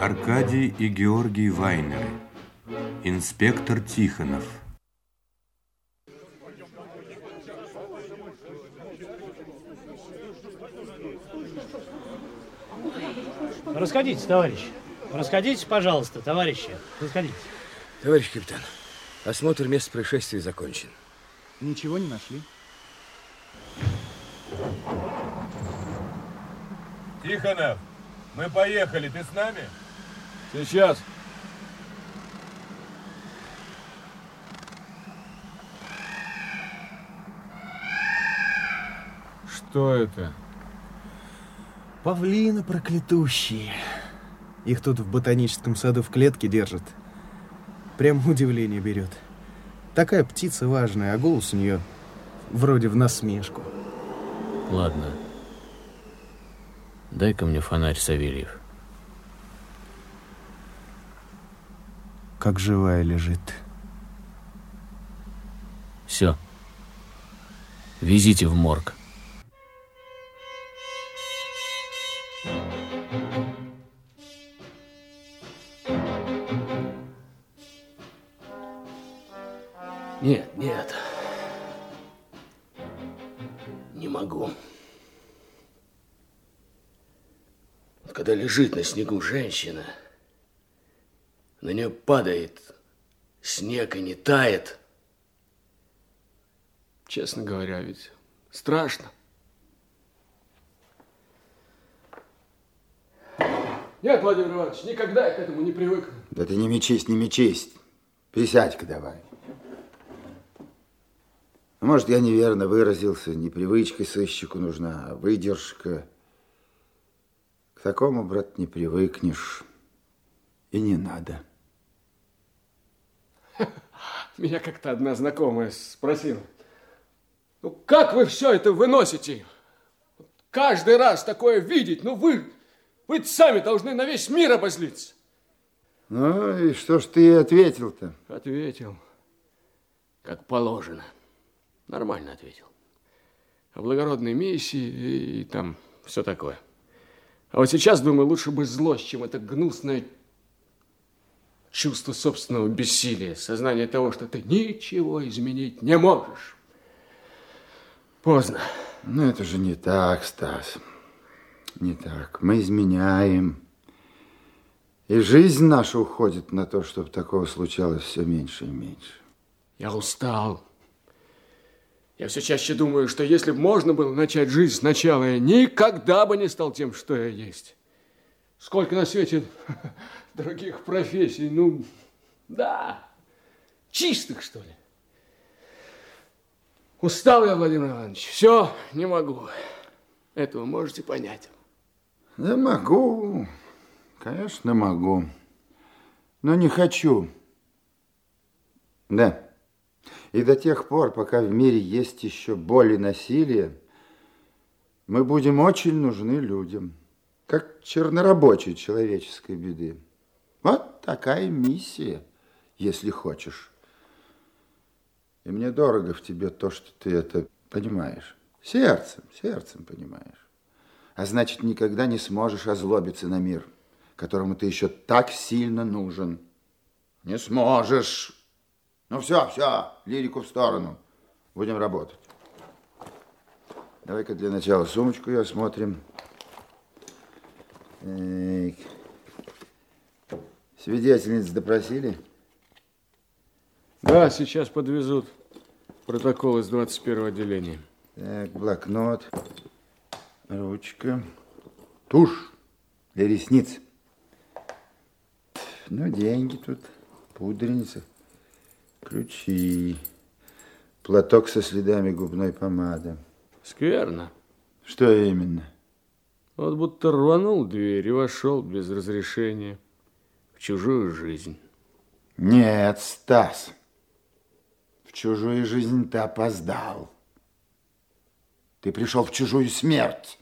Аркадий и Георгий Вайнеры. Инспектор Тихонов. Расходитесь, товарищ. Расходитесь, пожалуйста, товарищи. Расходитесь. Товарищ капитан, осмотр места происшествия закончен. Ничего не нашли? Тихонов, мы поехали, ты с нами? Сейчас. Что это? Павлины проклятущие. Их тут в ботаническом саду в клетке держат. Прям удивление берет. Такая птица важная, а голос у нее вроде в насмешку. Ладно. Дай-ка мне фонарь, Савельев. Как живая лежит. Все. Везите в морг. Нет, нет. Не могу. Когда лежит на снегу женщина, на нее падает снег и не тает. Честно говоря, ведь страшно. Нет, Владимир Иванович, никогда я к этому не привыкну. Да ты не мечись, не мечись. Присядь-ка давай. Ну, Может, я неверно выразился, не привычка сыщику нужна, а выдержка. К такому, брат, не привыкнешь. И не надо. Меня как-то одна знакомая спросила. Ну, как вы все это выносите? Каждый раз такое видеть, ну вы, вы сами должны на весь мир обозлиться. Ну, и что ж ты ответил-то? Ответил, как положено. Нормально ответил. О благородной миссии и, там все такое. А вот сейчас, думаю, лучше бы злость, чем это гнусное чувство собственного бессилия, сознание того, что ты ничего изменить не можешь. Поздно. Ну, это же не так, Стас. Не так. Мы изменяем. И жизнь наша уходит на то, чтобы такого случалось все меньше и меньше. Я устал. Я все чаще думаю, что если бы можно было начать жизнь сначала, я никогда бы не стал тем, что я есть. Сколько на свете других профессий, ну, да, чистых, что ли. Устал я, Владимир Иванович, все, не могу. Этого можете понять. Да могу, конечно, могу, но не хочу. Да. И до тех пор, пока в мире есть еще боль и насилие, мы будем очень нужны людям, как чернорабочие человеческой беды. Вот такая миссия, если хочешь. И мне дорого в тебе то, что ты это понимаешь. Сердцем, сердцем понимаешь. А значит, никогда не сможешь озлобиться на мир, которому ты еще так сильно нужен. Не сможешь. Ну все, все, лирику в сторону. Будем работать. Давай-ка для начала сумочку ее осмотрим. Так. Свидетельниц допросили? Да, сейчас подвезут протокол из 21 отделения. Так, блокнот, ручка, тушь для ресниц. Ну, деньги тут, пудреница, ключи, платок со следами губной помады. Скверно. Что именно? Вот будто рванул дверь и вошел без разрешения в чужую жизнь. Нет, Стас, в чужую жизнь ты опоздал. Ты пришел в чужую смерть.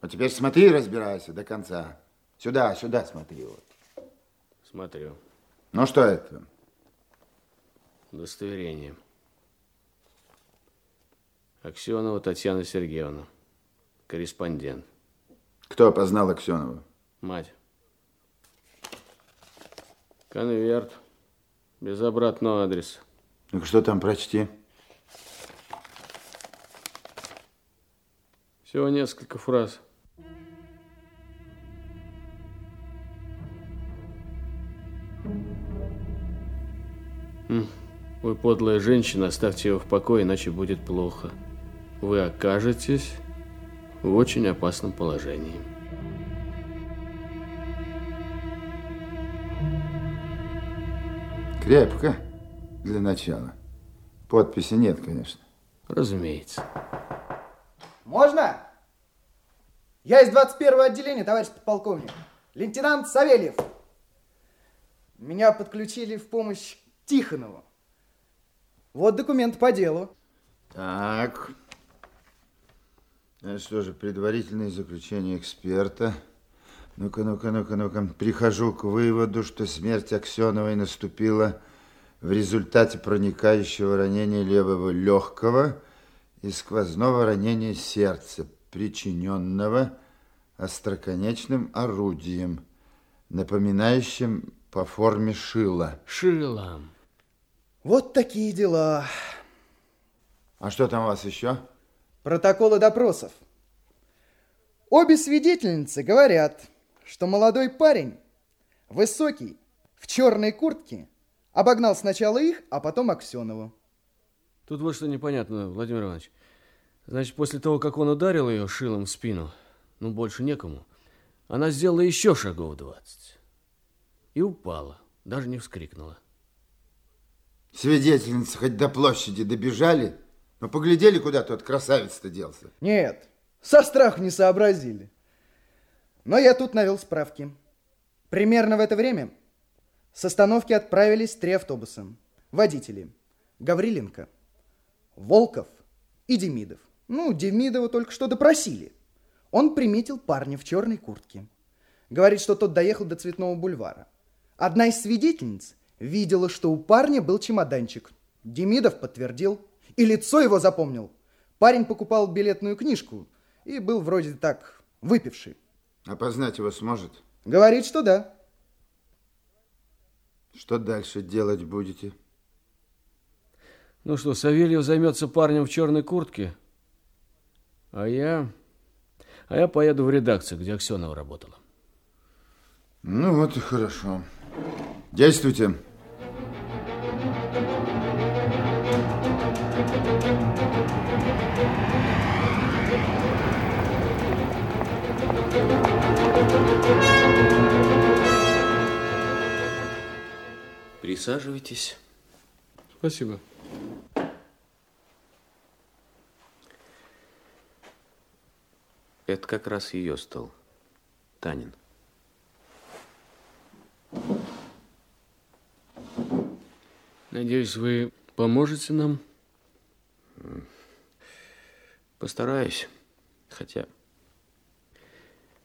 А теперь смотри и разбирайся до конца. Сюда, сюда смотри. Вот. Смотрю. Ну, что это? Удостоверение. Аксенова Татьяна Сергеевна. Корреспондент. Кто опознал Аксенову? Мать. Конверт. Без обратного адреса. Ну что там, прочти. Всего несколько фраз. Вы подлая женщина, оставьте его в покое, иначе будет плохо. Вы окажетесь в очень опасном положении. Крепко для начала. Подписи нет, конечно. Разумеется. Можно? Я из 21-го отделения, товарищ подполковник. Лейтенант Савельев. Меня подключили в помощь Тихонову. Вот документ по делу. Так. Это что же, предварительное заключение эксперта. Ну-ка, ну-ка, ну-ка, ну-ка. Прихожу к выводу, что смерть Аксеновой наступила в результате проникающего ранения левого легкого и сквозного ранения сердца, причиненного остроконечным орудием, напоминающим по форме шила. Шила. Вот такие дела. А что там у вас еще? Протоколы допросов. Обе свидетельницы говорят, что молодой парень, высокий, в черной куртке, обогнал сначала их, а потом Аксенову. Тут вот что непонятно, Владимир Иванович. Значит, после того, как он ударил ее шилом в спину, ну, больше некому, она сделала еще шагов 20. И упала, даже не вскрикнула. Свидетельницы хоть до площади добежали, но поглядели, куда тот красавец-то делся. Нет, со страху не сообразили. Но я тут навел справки. Примерно в это время с остановки отправились три автобуса. Водители. Гавриленко, Волков и Демидов. Ну, Демидова только что допросили. Он приметил парня в черной куртке. Говорит, что тот доехал до Цветного бульвара. Одна из свидетельниц видела, что у парня был чемоданчик. Демидов подтвердил. И лицо его запомнил. Парень покупал билетную книжку и был вроде так выпивший. Опознать его сможет? Говорит, что да. Что дальше делать будете? Ну что, Савельев займется парнем в черной куртке, а я... А я поеду в редакцию, где Аксенова работала. Ну вот и хорошо. Действуйте. Присаживайтесь. Спасибо. Это как раз ее стол. Танин. Надеюсь, вы поможете нам? Постараюсь. Хотя...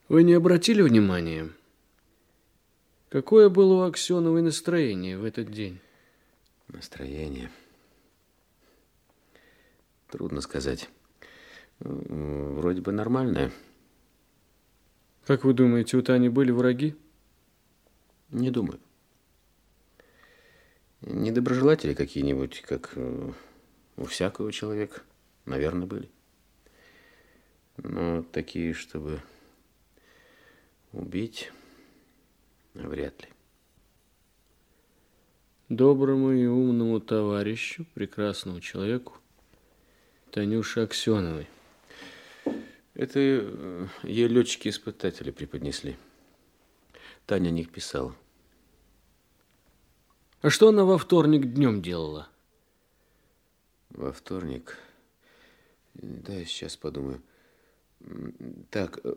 Вы не обратили внимания, какое было у Аксеновой настроение в этот день? Настроение... Трудно сказать. Вроде бы нормальное. Как вы думаете, у Тани были враги? Не думаю. Недоброжелатели какие-нибудь, как э, у всякого человека, наверное, были. Но такие, чтобы убить, вряд ли. Доброму и умному товарищу, прекрасному человеку, Танюше Аксеновой. Это э, ей летчики-испытатели преподнесли. Таня о них писала. А что она во вторник днем делала? Во вторник? Да, я сейчас подумаю. Так, э,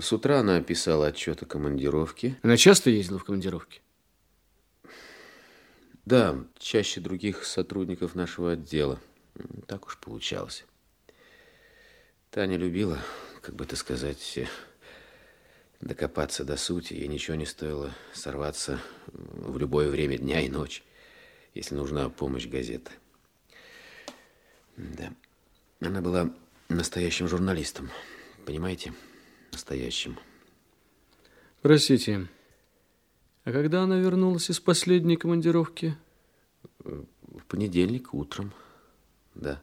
с утра она писала отчет о командировке. Она часто ездила в командировки? Да, чаще других сотрудников нашего отдела. Так уж получалось. Таня любила, как бы это сказать, докопаться до сути. Ей ничего не стоило сорваться в любое время дня и ночи, если нужна помощь газеты. Да. Она была настоящим журналистом. Понимаете? Настоящим. Простите, А когда она вернулась из последней командировки? В понедельник утром, да.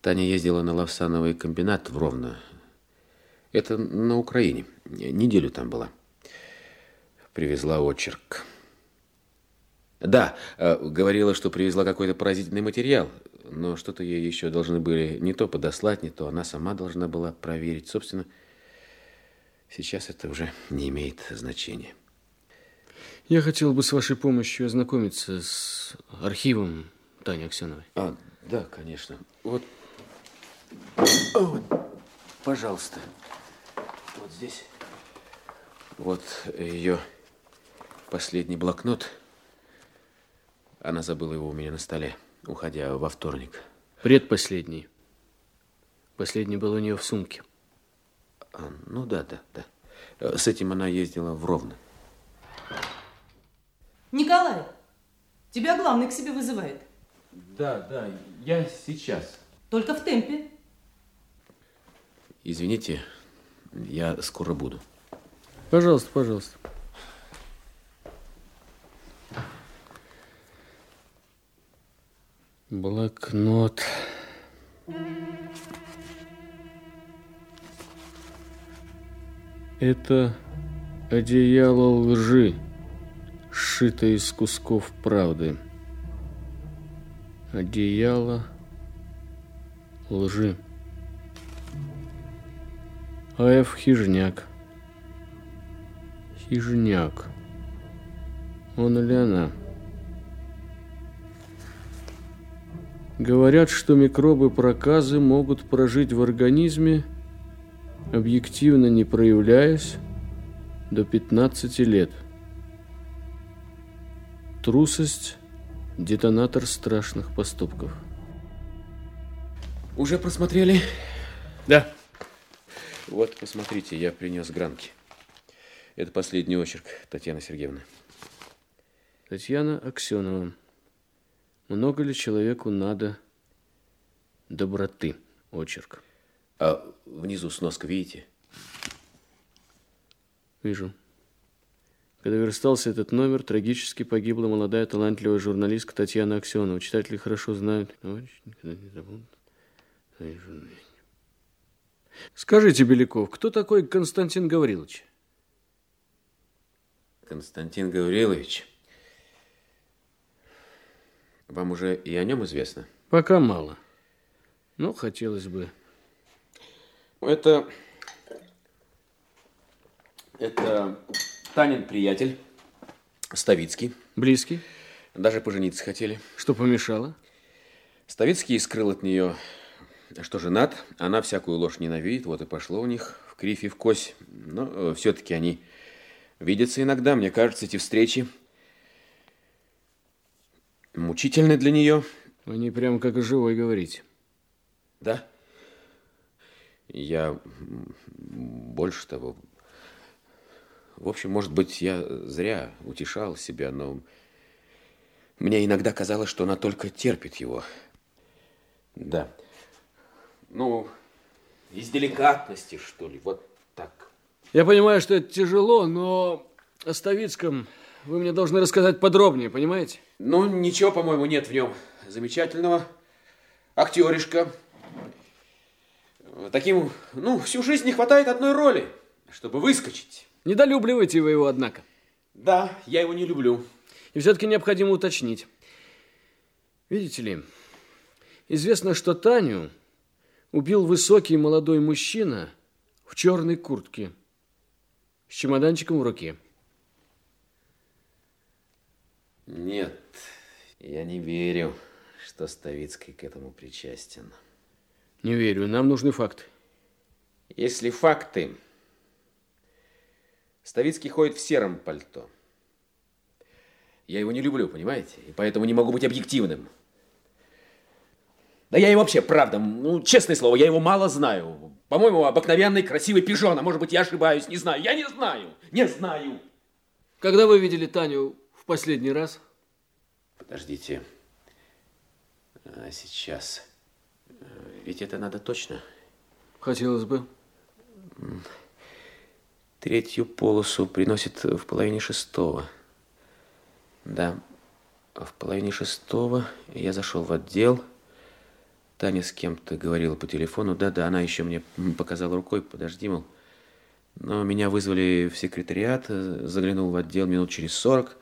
Таня ездила на Лавсановый комбинат в Ровно. Это на Украине. Неделю там была. Привезла очерк. Да, э, говорила, что привезла какой-то поразительный материал, но что-то ей еще должны были не то подослать, не то она сама должна была проверить. Собственно, сейчас это уже не имеет значения. Я хотел бы с вашей помощью ознакомиться с архивом Тани Аксеновой. А, да, конечно. Вот, вот, пожалуйста. Вот здесь. Вот ее последний блокнот. Она забыла его у меня на столе, уходя во вторник. Предпоследний. Последний был у нее в сумке. А, ну да, да, да. С этим она ездила в Ровно. Николай, тебя главный к себе вызывает. Да, да, я сейчас. Только в темпе. Извините, я скоро буду. Пожалуйста, пожалуйста. Блокнот. Это одеяло лжи, сшитое из кусков правды. Одеяло лжи. А.Ф. Хижняк. Хижняк. Он или она? Говорят, что микробы проказы могут прожить в организме, объективно не проявляясь, до 15 лет. Трусость – детонатор страшных поступков. Уже просмотрели? Да. Вот, посмотрите, я принес гранки. Это последний очерк Татьяны Сергеевны. Татьяна Аксенова. Много ли человеку надо доброты? Очерк. А внизу сноска, видите? Вижу. Когда верстался этот номер, трагически погибла молодая талантливая журналистка Татьяна Аксенова. Читатели хорошо знают. Никогда не забудут. Скажите, Беляков, кто такой Константин Гаврилович? Константин Гаврилович. Вам уже и о нем известно? Пока мало. Но хотелось бы. Это... Это Танин приятель, Ставицкий. Близкий? Даже пожениться хотели. Что помешало? Ставицкий скрыл от нее, что женат. Она всякую ложь ненавидит. Вот и пошло у них в кривь и в кось. Но э, все-таки они видятся иногда. Мне кажется, эти встречи мучительны для нее. Не прям как живой говорите. Да? Я больше того... В общем, может быть, я зря утешал себя, но мне иногда казалось, что она только терпит его. Да. Ну, из деликатности, что ли, вот так. Я понимаю, что это тяжело, но о Ставицком вы мне должны рассказать подробнее, понимаете? Ну, ничего, по-моему, нет в нем замечательного. Актеришка. Таким, ну, всю жизнь не хватает одной роли, чтобы выскочить. Недолюбливаете вы его, однако. Да, я его не люблю. И все-таки необходимо уточнить. Видите ли, известно, что Таню убил высокий молодой мужчина в черной куртке с чемоданчиком в руке. Нет, я не верю, что Ставицкий к этому причастен. Не верю, нам нужны факты. Если факты... Ставицкий ходит в сером пальто. Я его не люблю, понимаете? И поэтому не могу быть объективным. Да я и вообще, правда, ну, честное слово, я его мало знаю. По-моему, обыкновенный красивый пижон, а может быть, я ошибаюсь, не знаю. Я не знаю, не знаю. Когда вы видели Таню последний раз? Подождите. А сейчас... Ведь это надо точно. Хотелось бы. Третью полосу приносит в половине шестого. Да, в половине шестого я зашел в отдел. Таня с кем-то говорила по телефону. Да-да, она еще мне показала рукой. Подожди, мол. Но меня вызвали в секретариат. Заглянул в отдел минут через сорок.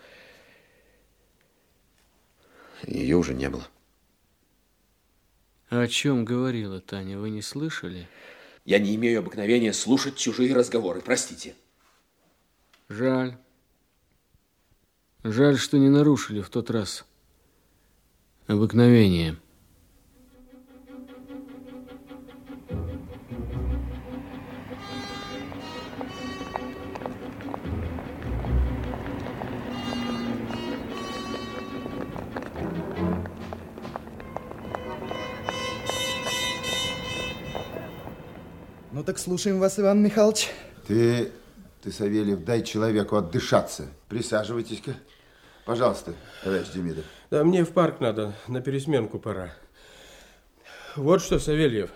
Ее уже не было. О чем говорила Таня, вы не слышали? Я не имею обыкновения слушать чужие разговоры, простите. Жаль. Жаль, что не нарушили в тот раз обыкновение. Ну так слушаем вас, Иван Михайлович. Ты, ты, Савельев, дай человеку отдышаться. Присаживайтесь-ка. Пожалуйста, товарищ Демидов. Да мне в парк надо, на пересменку пора. Вот что, Савельев,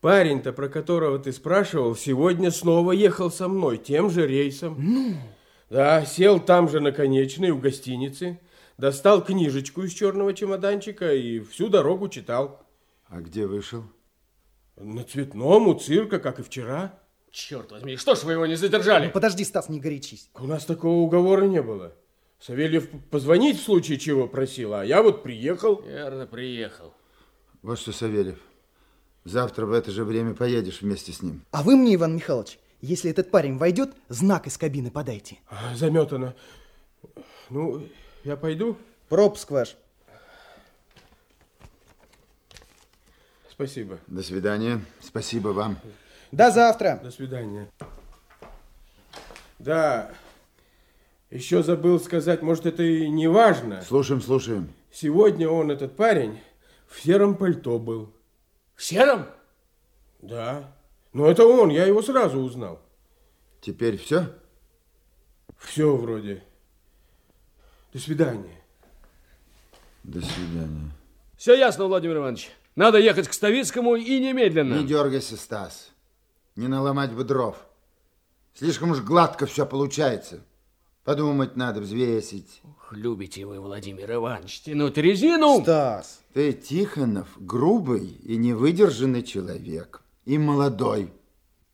парень-то, про которого ты спрашивал, сегодня снова ехал со мной, тем же рейсом. Ну? Да, сел там же на конечной у гостиницы, достал книжечку из черного чемоданчика и всю дорогу читал. А где вышел? На цветном, у цирка, как и вчера. Черт возьми, что ж вы его не задержали? Ну, подожди, Стас, не горячись. У нас такого уговора не было. Савельев позвонить в случае чего просил, а я вот приехал. Верно, приехал. Вот что, Савельев, завтра в это же время поедешь вместе с ним. А вы мне, Иван Михайлович, если этот парень войдет, знак из кабины подайте. А, Заметано. Ну, я пойду? Пропуск ваш. Спасибо. До свидания. Спасибо вам. До завтра. До свидания. Да, еще забыл сказать, может, это и не важно. Слушаем, слушаем. Сегодня он, этот парень, в сером пальто был. В сером? Да. Но это он, я его сразу узнал. Теперь все? Все вроде. До свидания. До свидания. Все ясно, Владимир Иванович. Надо ехать к Ставицкому и немедленно. Не дергайся, Стас. Не наломать бы дров. Слишком уж гладко все получается. Подумать надо, взвесить. Ох, любите вы, Владимир Иванович, тянуть резину. Стас. Ты, Тихонов, грубый и невыдержанный человек. И молодой.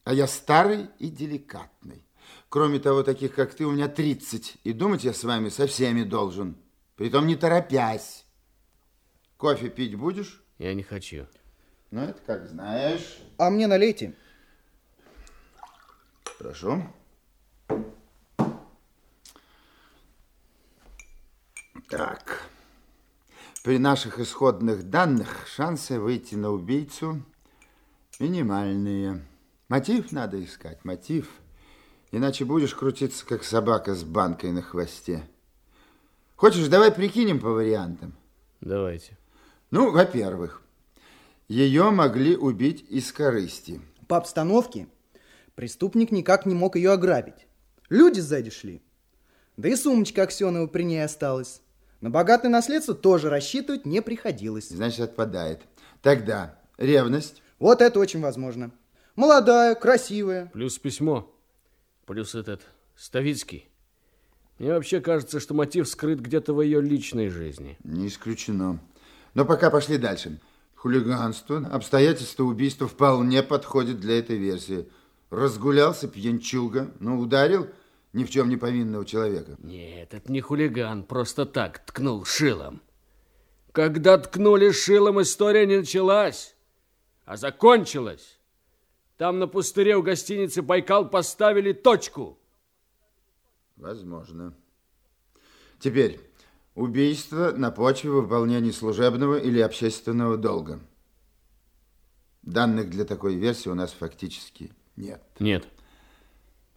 А я старый и деликатный. Кроме того, таких, как ты, у меня 30. И думать я с вами со всеми должен. Притом не торопясь. Кофе пить будешь? Я не хочу. Ну, это как знаешь. А мне налейте. Прошу. Так. При наших исходных данных шансы выйти на убийцу минимальные. Мотив надо искать, мотив. Иначе будешь крутиться, как собака с банкой на хвосте. Хочешь, давай прикинем по вариантам? Давайте. Ну, во-первых, ее могли убить из корысти. По обстановке преступник никак не мог ее ограбить. Люди сзади шли. Да и сумочка Аксенова при ней осталась. На богатое наследство тоже рассчитывать не приходилось. Значит, отпадает. Тогда ревность. Вот это очень возможно. Молодая, красивая. Плюс письмо. Плюс этот Ставицкий. Мне вообще кажется, что мотив скрыт где-то в ее личной жизни. Не исключено. Но пока пошли дальше. Хулиганство, обстоятельства убийства вполне подходят для этой версии. Разгулялся пьянчуга, ну, ударил ни в чем не повинного человека. Нет, это не хулиган, просто так ткнул шилом. Когда ткнули шилом, история не началась, а закончилась. Там на пустыре у гостиницы «Байкал» поставили точку. Возможно. Теперь, убийство на почве выполнения служебного или общественного долга. Данных для такой версии у нас фактически нет. Нет.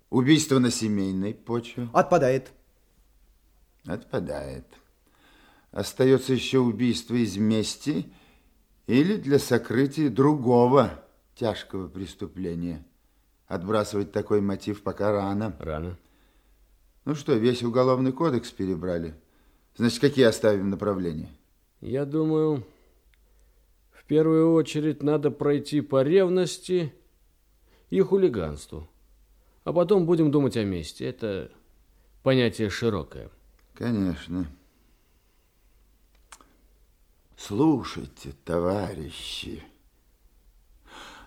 Убийство на семейной почве. Отпадает. Отпадает. Остается еще убийство из мести или для сокрытия другого тяжкого преступления. Отбрасывать такой мотив пока рано. Рано. Ну что, весь уголовный кодекс перебрали. Значит, какие оставим направления? Я думаю, в первую очередь надо пройти по ревности и хулиганству. А потом будем думать о месте. Это понятие широкое. Конечно. Слушайте, товарищи,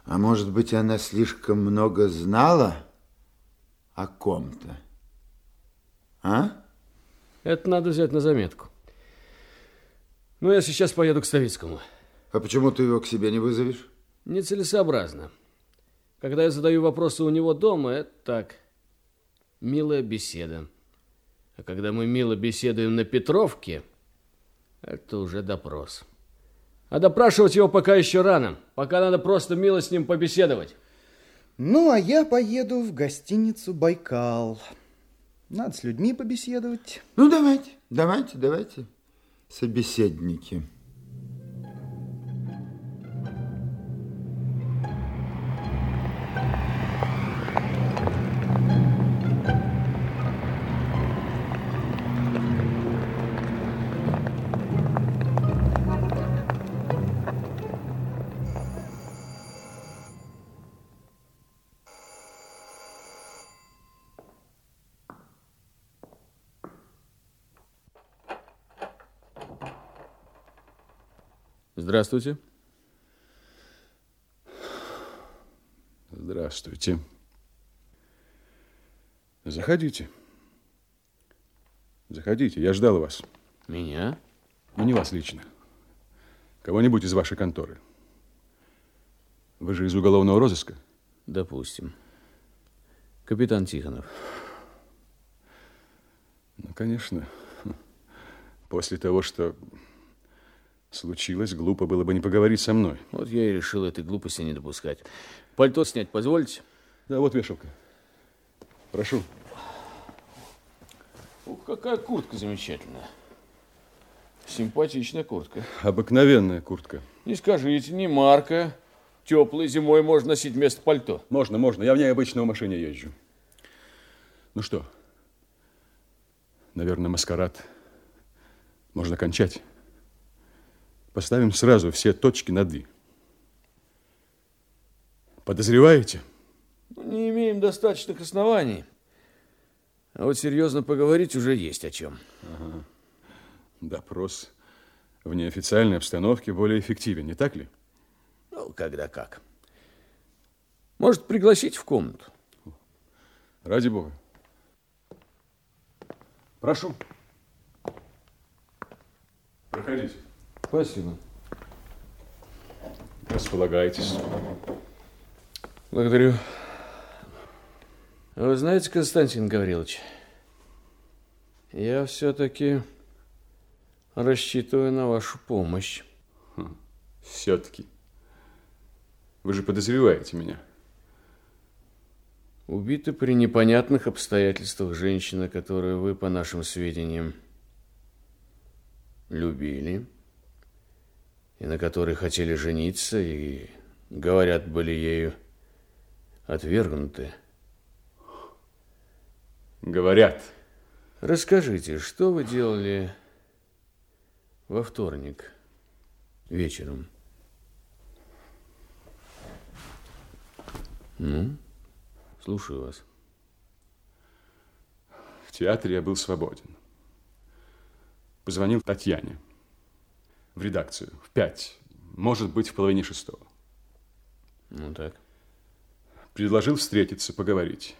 а может быть, она слишком много знала о ком-то? А? Это надо взять на заметку. Ну, я сейчас поеду к Ставицкому. А почему ты его к себе не вызовешь? Нецелесообразно. Когда я задаю вопросы у него дома, это так, милая беседа. А когда мы мило беседуем на Петровке, это уже допрос. А допрашивать его пока еще рано. Пока надо просто мило с ним побеседовать. Ну, а я поеду в гостиницу «Байкал». Надо с людьми побеседовать. Ну, давайте, давайте, давайте, собеседники. Здравствуйте. Здравствуйте. Заходите. Заходите, я ждал вас. Меня? Ну, не вас лично. Кого-нибудь из вашей конторы. Вы же из уголовного розыска? Допустим. Капитан Тихонов. Ну, конечно. После того, что случилось, глупо было бы не поговорить со мной. Вот я и решил этой глупости не допускать. Пальто снять позвольте? Да, вот вешалка. Прошу. Ух, какая куртка замечательная. Симпатичная куртка. Обыкновенная куртка. Не скажите, не марка. Теплой зимой можно носить вместо пальто. Можно, можно. Я в ней обычно в машине езжу. Ну что, наверное, маскарад можно кончать. Поставим сразу все точки над «и». Подозреваете? Не имеем достаточных оснований. А вот серьезно поговорить уже есть о чем. Ага. Допрос в неофициальной обстановке более эффективен, не так ли? Ну, когда как. Может, пригласить в комнату? Ради бога. Прошу. Проходите. Спасибо. Располагайтесь. Благодарю. Вы знаете, Константин Гаврилович, я все-таки рассчитываю на вашу помощь. Хм, все-таки. Вы же подозреваете меня. Убита при непонятных обстоятельствах женщина, которую вы, по нашим сведениям, любили, и на которой хотели жениться, и, говорят, были ею отвергнуты. Говорят. Расскажите, что вы делали во вторник вечером? Ну, слушаю вас. В театре я был свободен. Позвонил Татьяне в редакцию в пять, может быть, в половине шестого. Ну так. Предложил встретиться, поговорить.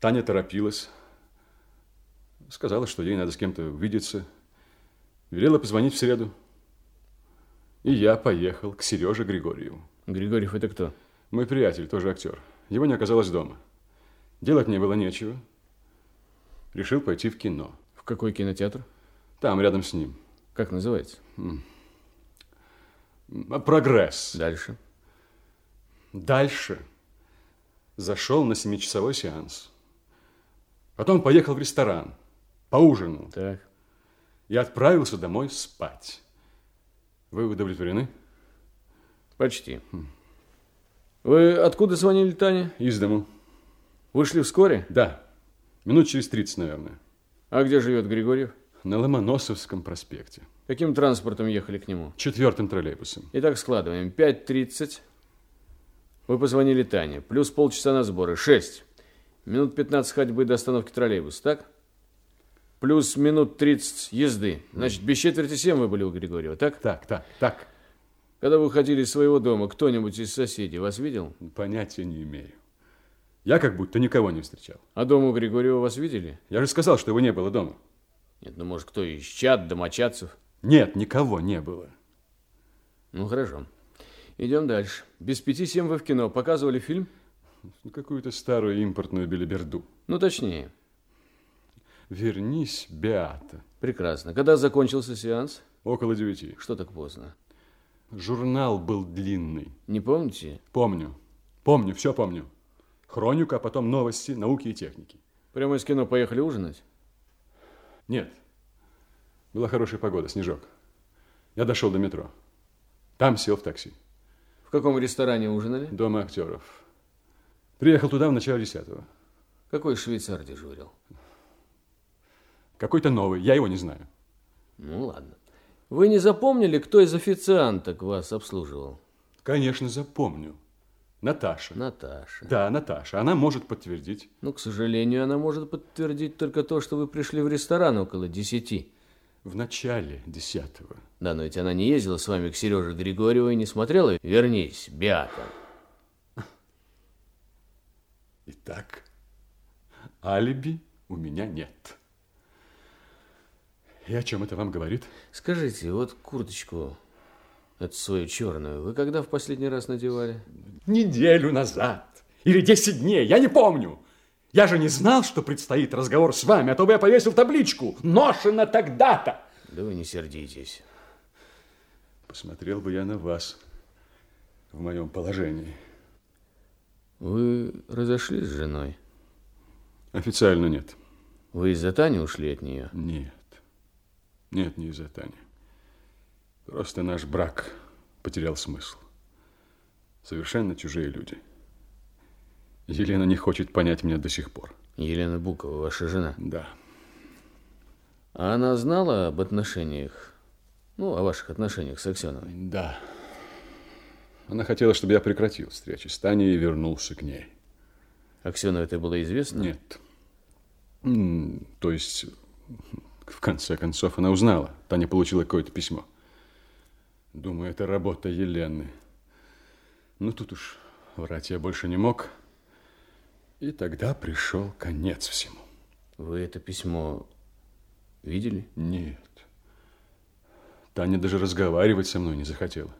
Таня торопилась. Сказала, что ей надо с кем-то увидеться. Велела позвонить в среду. И я поехал к Сереже Григорьеву. Григорьев это кто? Мой приятель, тоже актер. Его не оказалось дома. Делать мне было нечего. Решил пойти в кино. В какой кинотеатр? Там, рядом с ним. Как называется? Прогресс. Дальше. Дальше зашел на семичасовой сеанс. Потом поехал в ресторан, поужинал. Так. И отправился домой спать. Вы удовлетворены? Почти. Вы откуда звонили Тане? Из дому. Вышли вскоре? Да. Минут через 30, наверное. А где живет Григорьев? На Ломоносовском проспекте. Каким транспортом ехали к нему? Четвертым троллейбусом. Итак, складываем. 5.30. Вы позвонили Тане. Плюс полчаса на сборы. 6. Минут 15 ходьбы до остановки троллейбуса, так? Плюс минут 30 езды. Значит, без четверти 7 вы были у Григорьева, так? Так, так, так. Когда вы уходили из своего дома, кто-нибудь из соседей вас видел? Понятия не имею. Я как будто никого не встречал. А дома у Григорьева вас видели? Я же сказал, что его не было дома. Нет, ну может кто из чат, домочадцев? Нет, никого не было. Ну хорошо. Идем дальше. Без пяти семь вы в кино. Показывали фильм? Ну, Какую-то старую импортную белиберду. Ну точнее. Вернись, Беата. Прекрасно. Когда закончился сеанс? Около девяти. Что так поздно? Журнал был длинный. Не помните? Помню. Помню, все помню. Хронику, а потом новости, науки и техники. Прямо из кино поехали ужинать? Нет. Была хорошая погода, снежок. Я дошел до метро. Там сел в такси. В каком ресторане ужинали? Дома актеров. Приехал туда в начале десятого. Какой швейцар дежурил? Какой-то новый, я его не знаю. Ну ладно. Вы не запомнили, кто из официанток вас обслуживал? Конечно, запомню. Наташа. Наташа. Да, Наташа. Она может подтвердить. Ну, к сожалению, она может подтвердить только то, что вы пришли в ресторан около десяти. В начале десятого. Да, но ведь она не ездила с вами к Сереже Григорьеву и не смотрела. Вернись, Беата. Итак, алиби у меня нет. И о чем это вам говорит? Скажите, вот курточку, эту свою черную, вы когда в последний раз надевали? Неделю назад. Или 10 дней, я не помню. Я же не знал, что предстоит разговор с вами, а то бы я повесил табличку. Ношено тогда-то. Да вы не сердитесь. Посмотрел бы я на вас в моем положении. Вы разошлись с женой? Официально нет. Вы из-за Тани ушли от нее? Нет. Нет, не из-за Тани. Просто наш брак потерял смысл. Совершенно чужие люди. Елена не хочет понять меня до сих пор. Елена Букова, ваша жена? Да. А она знала об отношениях, ну, о ваших отношениях с Аксеновой? Да. Она хотела, чтобы я прекратил встречи с Таней и вернулся к ней. Аксеновой это было известно? Нет. То есть, в конце концов, она узнала. Таня получила какое-то письмо. Думаю, это работа Елены. Ну, тут уж врать я больше не мог. И тогда пришел конец всему. Вы это письмо видели? Нет. Таня даже разговаривать со мной не захотела.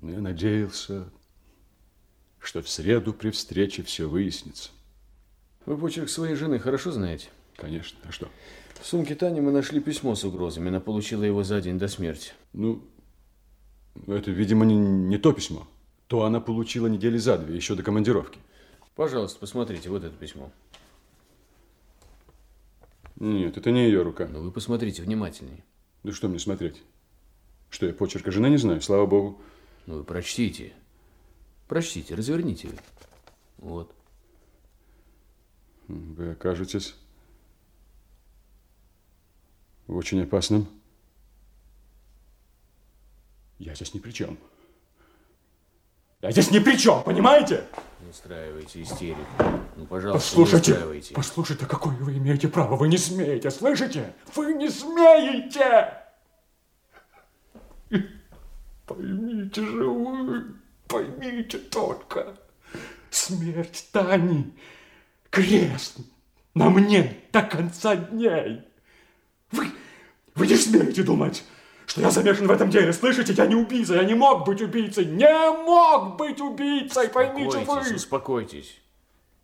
Но я надеялся, что в среду при встрече все выяснится. Вы почерк своей жены хорошо знаете? Конечно. А что? В сумке Тани мы нашли письмо с угрозами. Она получила его за день до смерти. Ну, это, видимо, не, не то письмо. То она получила недели за две, еще до командировки. Пожалуйста, посмотрите, вот это письмо. Нет, это не ее рука. Ну, вы посмотрите внимательнее. Да что мне смотреть? Что, я почерка жены не знаю, слава богу. Ну, вы прочтите. Прочтите, разверните. Вот. Вы окажетесь очень опасном. Я здесь ни при чем. Я здесь ни при чем, понимаете? Не устраивайте истерику. Ну, пожалуйста, не Послушайте, устраивайте. послушайте, какое вы имеете право? Вы не смеете, слышите? Вы не смеете! Поймите же вы, поймите только, смерть Тани, крест на мне до конца дней. Вы, вы не смеете думать, что я замешан в этом деле, слышите? Я не убийца, я не мог быть убийцей, не мог быть убийцей, поймите вы. успокойтесь.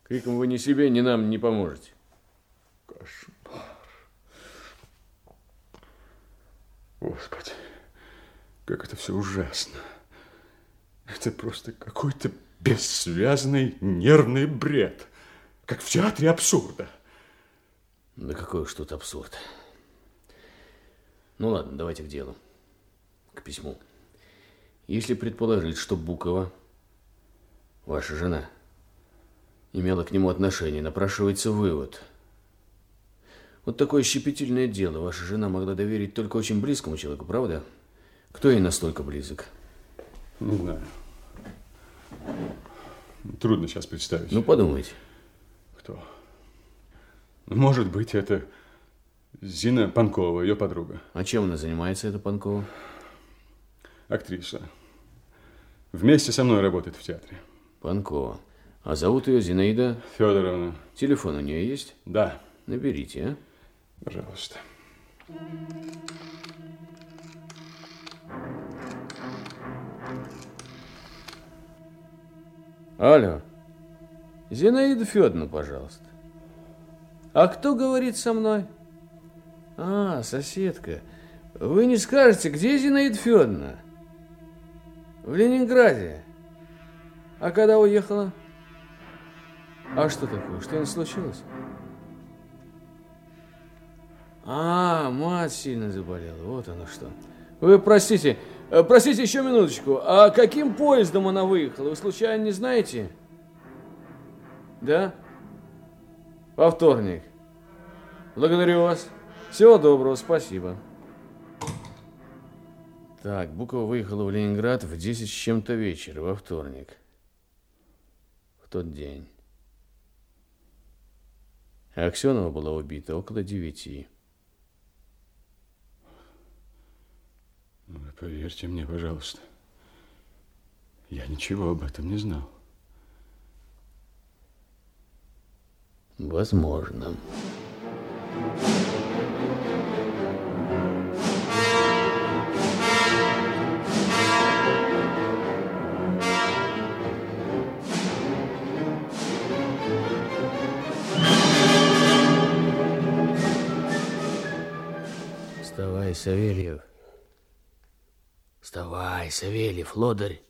Криком вы ни себе, ни нам не поможете. Кошмар. Господи, как это все ужасно. Это просто какой-то бессвязный нервный бред. Как в театре абсурда. Да какой уж тут абсурд. Ну ладно, давайте к делу. К письму. Если предположить, что Букова, ваша жена, имела к нему отношение, напрашивается вывод. Вот такое щепетильное дело ваша жена могла доверить только очень близкому человеку, правда? Кто ей настолько близок? Не знаю. Трудно сейчас представить. Ну, подумайте. Кто? Ну, может быть, это Зина Панкова, ее подруга. А чем она занимается, эта Панкова? Актриса. Вместе со мной работает в театре. Панкова. А зовут ее Зинаида? Федоровна. Телефон у нее есть? Да. Наберите, а? Пожалуйста. Алло. Зинаида Федоровна, пожалуйста. А кто говорит со мной? А, соседка. Вы не скажете, где Зинаида Федоровна? В Ленинграде. А когда уехала? А что такое? Что-нибудь случилось? А, мать сильно заболела. Вот оно что. Вы простите, э, простите еще минуточку. А каким поездом она выехала? Вы случайно не знаете? Да? Во вторник. Благодарю вас. Всего доброго, спасибо. Так, Букова выехала в Ленинград в 10 с чем-то вечера, во вторник. В тот день. Аксенова была убита около девяти. Ну, поверьте мне, пожалуйста. Я ничего об этом не знал. Возможно. Вставай, Савельев. Вставай, Савельев, лодырь.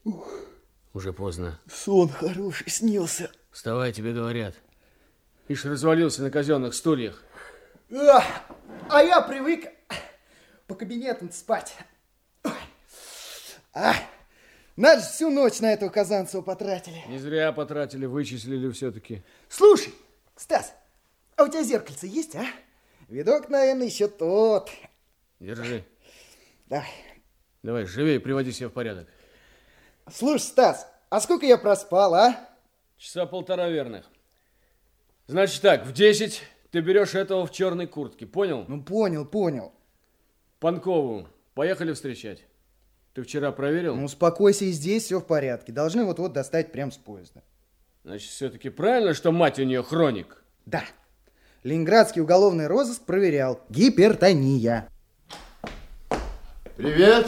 Уже поздно. Сон хороший снился. Вставай, тебе говорят. Ишь, развалился на казенных стульях. А, а я привык по кабинетам спать. А, же всю ночь на этого Казанцева потратили. Не зря потратили, вычислили все-таки. Слушай, Стас, а у тебя зеркальце есть, а? Видок, наверное, еще тот. Держи. Давай. Давай, живей, приводи себя в порядок. Слушай, Стас, а сколько я проспал, а? Часа полтора верных. Значит так, в 10 ты берешь этого в черной куртке, понял? Ну, понял, понял. Панкову поехали встречать. Ты вчера проверил? Ну, успокойся, и здесь все в порядке. Должны вот-вот достать прямо с поезда. Значит, все-таки правильно, что мать у нее хроник? Да. Ленинградский уголовный розыск проверял. Гипертония. Привет.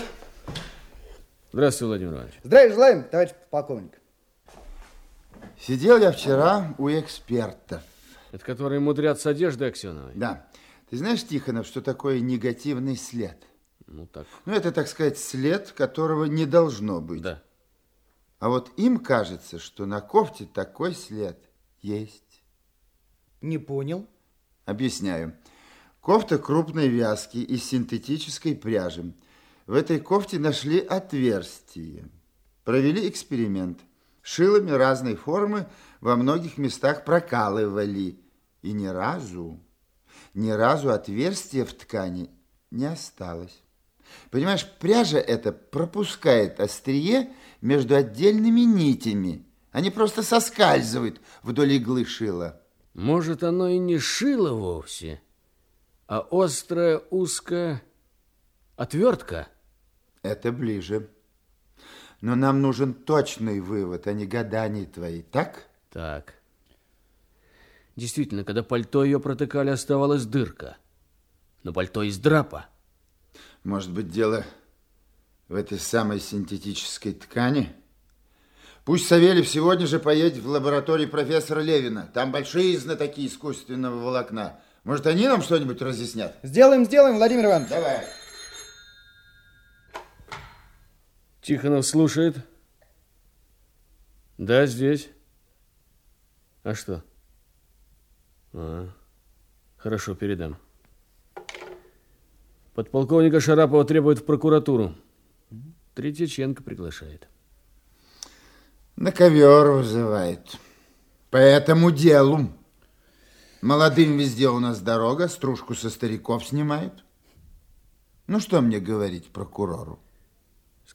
Здравствуй, Владимир Иванович. Здравия желаем, товарищ полковник. Сидел я вчера у экспертов. Это которые мудрят с одеждой Аксеновой? Да. Ты знаешь, Тихонов, что такое негативный след? Ну, так. Ну, это, так сказать, след, которого не должно быть. Да. А вот им кажется, что на кофте такой след есть. Не понял. Объясняю. Кофта крупной вязки из синтетической пряжи. В этой кофте нашли отверстие. Провели эксперимент. Шилами разной формы во многих местах прокалывали. И ни разу, ни разу отверстия в ткани не осталось. Понимаешь, пряжа эта пропускает острие между отдельными нитями. Они просто соскальзывают вдоль иглы шила. Может, оно и не шило вовсе, а острая узкая отвертка? Это ближе. Но нам нужен точный вывод, а не гадания твои, так? Так. Действительно, когда пальто ее протыкали, оставалась дырка. Но пальто из драпа. Может быть, дело в этой самой синтетической ткани? Пусть Савельев сегодня же поедет в лабораторию профессора Левина. Там большие знатоки искусственного волокна. Может, они нам что-нибудь разъяснят? Сделаем, сделаем, Владимир Иванович. Давай. Тихонов слушает. Да, здесь. А что? А, хорошо, передам. Подполковника Шарапова требует в прокуратуру. Третьяченко приглашает. На ковер вызывает. По этому делу. Молодым везде у нас дорога, стружку со стариков снимают. Ну, что мне говорить прокурору?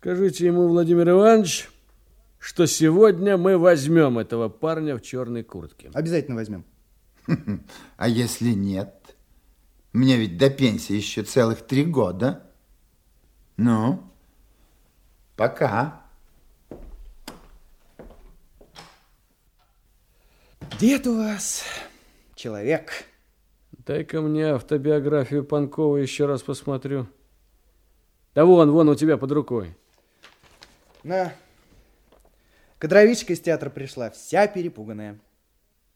Скажите ему, Владимир Иванович, что сегодня мы возьмем этого парня в черной куртке. Обязательно возьмем. А если нет? Мне ведь до пенсии еще целых три года. Ну, пока. Дед у вас человек. Дай-ка мне автобиографию Панкова еще раз посмотрю. Да вон, вон у тебя под рукой. На. Кадровичка из театра пришла, вся перепуганная.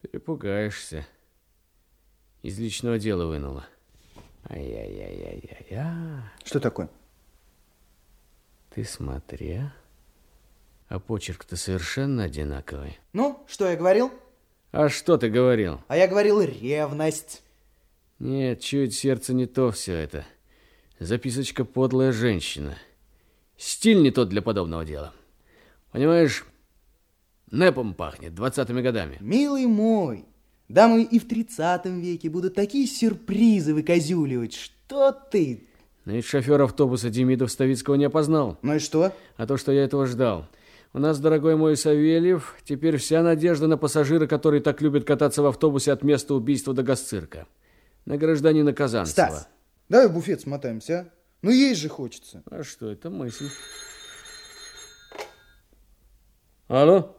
Перепугаешься. Из личного дела вынула. Ай-яй-яй-яй-яй. Что такое? Ты смотри, а? А почерк-то совершенно одинаковый. Ну, что я говорил? А что ты говорил? А я говорил ревность. Нет, чует сердце не то все это. Записочка подлая женщина. Стиль не тот для подобного дела. Понимаешь, Непом пахнет, двадцатыми годами. Милый мой, дамы и в тридцатом веке будут такие сюрпризы выказюливать, что ты... Но ведь шофер автобуса Демидов Ставицкого не опознал. Ну и что? А то, что я этого ждал. У нас, дорогой мой Савельев, теперь вся надежда на пассажира, который так любит кататься в автобусе от места убийства до гасцирка. На гражданина Казанцева. Стас, давай в буфет смотаемся, а? Ну есть же хочется. А что, это мысль. Алло?